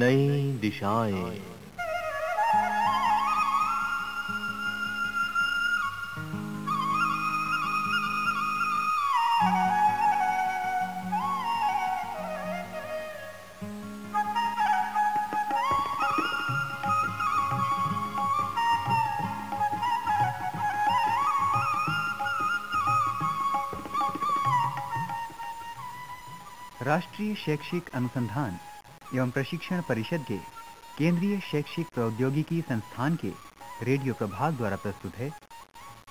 नई दिशाएँ। राष्ट्रीय शैक्षिक अनुसंधान एवं प्रशिक्षण परिषद के केंद्रीय शैक्षिक प्रौद्योगिकी संस्थान के रेडियो प्रभाग द्वारा प्रस्तुत है।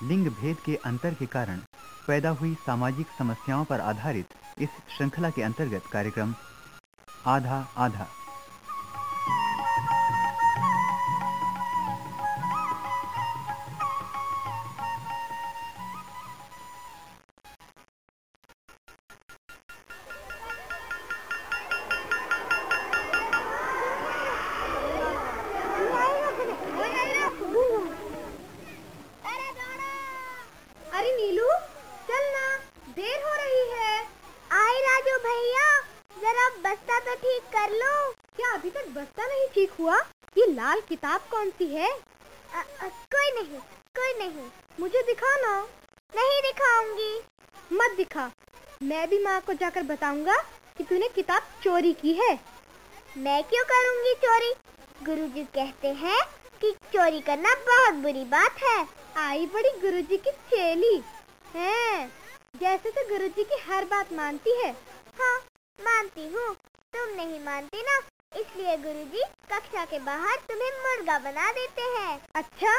लिंग भेद के अंतर के कारण पैदा हुई सामाजिक समस्याओं पर आधारित इस श्रृंखला के अंतर्गत कार्यक्रम। आधा आधा। जरा बस्ता तो ठीक कर लो। क्या अभी तक बस्ता नहीं ठीक हुआ? ये लाल किताब कौन सी है? अ, अ, कोई नहीं कोई नहीं। मुझे दिखा ना नहीं दिखाऊँगी। मत दिखा। मैं भी माँ को जाकर बताऊँगा कि तूने किताब चोरी की है। मैं क्यों करूँगी चोरी? गुरुजी कहते हैं कि चोरी करना बहुत बुरी बात है। आई बड़ी गुरुजी की चेली। है जैसे तो गुरुजी की हर बात मानती है। हाँ मानती हूँ। तुम नहीं मानती ना? इसलिए गुरुजी कक्षा के बाहर तुम्हें मुर्गा बना देते हैं। अच्छा?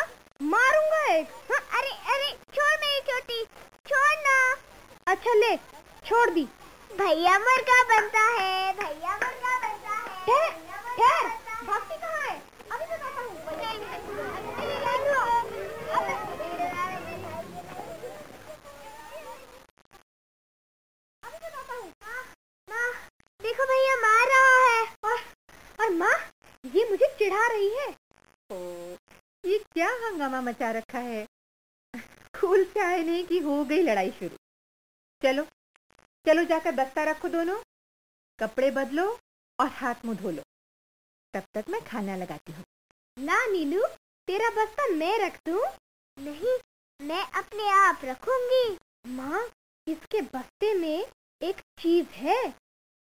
मारूँगा एक। हाँ, अरे अरे छोड़ मेरी छोटी छोड़ ना। अच्छा ले छोड़ दी। भैया मुर्गा बनता है भैया मुर्गा बनता है ठहर ठहर भागती कहाँ है अभी तो कहता हूँ अभी तो कहता हूँ माँ देखो भैया मार रहा है और और माँ ये मुझे चिढ़ा रही है? ओ, ये क्या हंगामा मचा रखा है? खूल चाहने की हो गई लड़ाई शुरू। चलो चलो जाकर बस्ता रखो दोनों। कपड़े बदलो और हाथ मुँह धो लो। तब तक मैं खाना लगाती हूँ। ना नीलू तेरा बस्ता मैं रख दू? नहीं मैं अपने आप रखूँगी। माँ इसके बस्ते में एक चीज़ है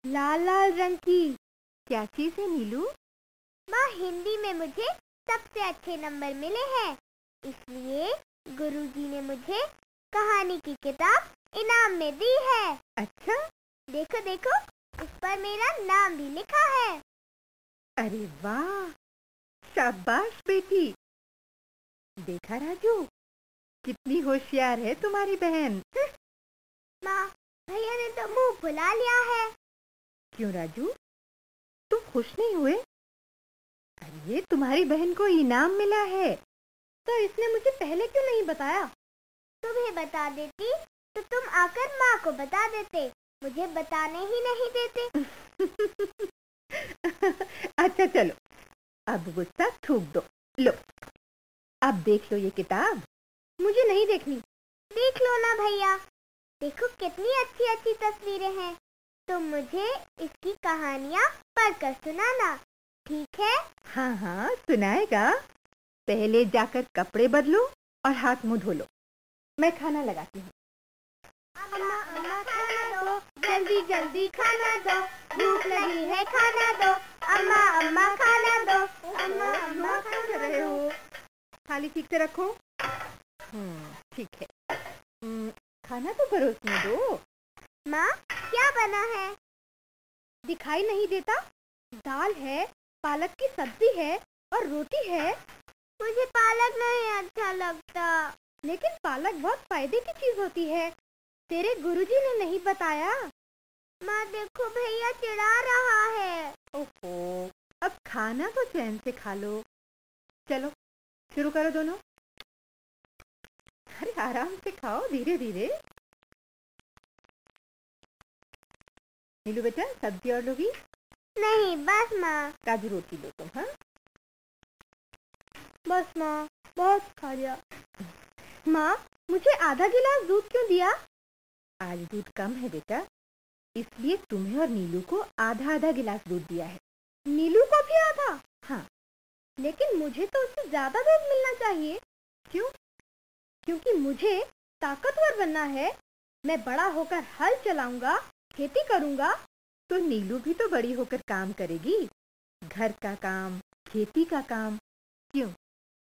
लाल लाल रंग की। क्या चीज़ है नीलू? माँ हिंदी में मुझे सबसे अच्छे नंबर मिले हैं। इसलिए गुरुजी ने मुझे कहानी की किताब इनाम में दी है। अच्छा? देखो देखो इस पर मेरा नाम भी लिखा है। अरे वाह! शाबाश बेटी। देखा राजू कितनी होशियार है तुम्हारी बहन। माँ भैया ने तो मुँह फुला लिया है। क्यों राजू? तुम खुश नहीं हुए? अरे तुम्हारी बहन को इनाम मिला है। तो इसने मुझे पहले क्यों नहीं बताया? तुम्हें बता देती तो तुम आकर माँ को बता देते। मुझे बताने ही नहीं देते। अच्छा चलो। अब गुस्सा थूक दो। लो। अब देख लो ये किताब। मुझे नहीं देखनी। देख लो ना भैया। देखो कितनी अच्छी अच्छी तस्वीरें हैं। तो मुझे इसकी कहानियाँ पढ़कर सुनाना। ठीक है? हाँ हाँ सुनाएगा। पहले जाकर कपड़े बदलो और हाथ मुँह धो लो। मैं खाना लगाती हूँ। अम्मा अम्मा खाना दो। जल्दी जल्दी खाना दो। भूख लगी है खाना दो। अम्मा अम्मा खाना दो। अम्मा अम्मा कर रहे हो? थाली ठीक से रखो। हम्म ठीक है। हम्म, खाना तो परोसने दो। माँ क्या बना है? दिखाई नहीं देता। दाल है पालक की सब्ज़ी है और रोटी है। मुझे पालक नहीं अच्छा लगता। लेकिन पालक बहुत फ़ायदे की चीज़ होती है। तेरे गुरुजी ने नहीं बताया? माँ देखो भैया चिढ़ा रहा है। ओहो अब खाना तो चैन से खा लो। चलो शुरू करो दोनों। अरे आराम से खाओ धीरे धीरे। नीलू बेटा सब्ज़ी और लोगी। नहीं बस माँ। काजू रोटी लो तुम हाँ? बस माँ बहुत खा लिया। माँ मुझे आधा गिलास दूध क्यों दिया? आज दूध कम है बेटा इसलिए तुम्हें और नीलू को आधा आधा गिलास दूध दिया है। नीलू को भी आधा? हाँ। लेकिन मुझे तो उससे ज़्यादा दूध मिलना चाहिए। क्यों? क्योंकि मुझे ताकतवर बनना है। मैं बड़ा होकर हल चलाऊँगा खेती करूँगा तो नीलू भी तो बड़ी होकर काम करेगी। घर का काम खेती का काम। क्यों?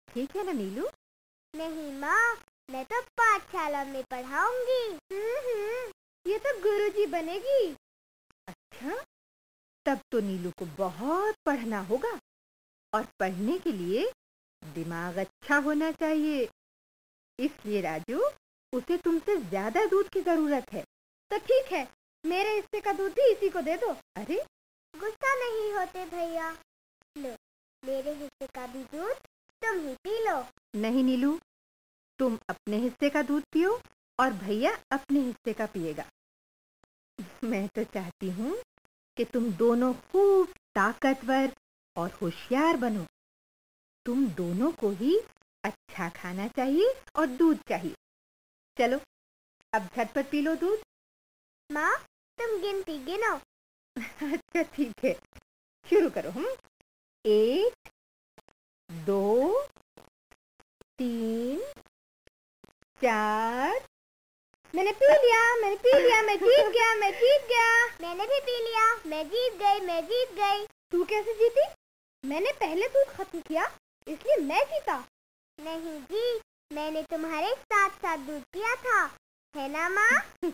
ठीक है ना नीलू? नहीं माँ मैं तो पाठशाला में पढ़ाऊँगी। हम्म, ये तो गुरुजी बनेगी। अच्छा तब तो नीलू को बहुत पढ़ना होगा। और पढ़ने के लिए दिमाग अच्छा होना चाहिए। इसलिए राजू उसे तुमसे ज़्यादा दूध की ज़रूरत है। तो ठीक है मेरे हिस्से का दूध भी इसी को दे दो। अरे गुस्सा नहीं होते भैया। लो मेरे हिस्से का भी दूध तुम ही पी लो। नहीं नीलू तुम अपने हिस्से का दूध पियो और भैया अपने हिस्से का पिएगा। मैं तो चाहती हूँ कि तुम दोनों खूब ताकतवर और होशियार बनो। तुम दोनों को ही अच्छा खाना चाहिए और दूध चाहिए। चलो अब झटपट पी लो दूध। माँ तुम गिनती गिनो। अच्छा ठीक है। शुरू करो हम। एक दो तीन चार। मैंने पी लिया मैंने पी लिया मैं जीत गया मैं जीत गया। मैंने भी पी लिया मैं जीत गई मैं जीत गई। तू कैसे जीती? मैंने पहले दूध खत्म किया इसलिए मैं जीता। नहीं जी मैंने तुम्हारे साथ साथ दूध पिया था। है ना माँ?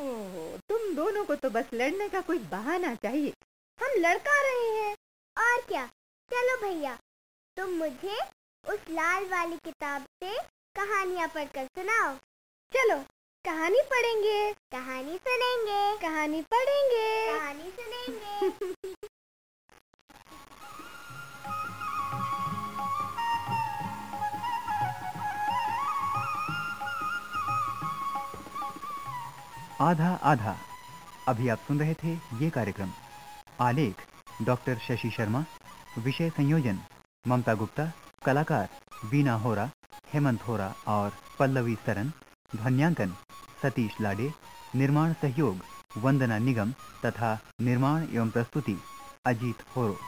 ओहो तुम दोनों को तो बस लड़ने का कोई बहाना चाहिए। हम लड़का रहे हैं। और क्या? चलो भैया तुम मुझे उस लाल वाली किताब से कहानियाँ पढ़कर सुनाओ। चलो। कहानी पढ़ेंगे। कहानी सुनेंगे। कहानी पढ़ेंगे। कहानी सुनेंगे। आधा आधा। अभी आप सुन रहे थे ये कार्यक्रम। आलेख, डॉक्टर शशि शर्मा। विषय संयोजन, ममता गुप्ता। कलाकार, वीना होरा, हेमंत होरा और पल्लवी सरन। ध्वन्यांकन, सतीश लाडे। निर्माण सहयोग, वंदना निगम तथा निर्माण एवं प्रस्तुति, अजीत होरो।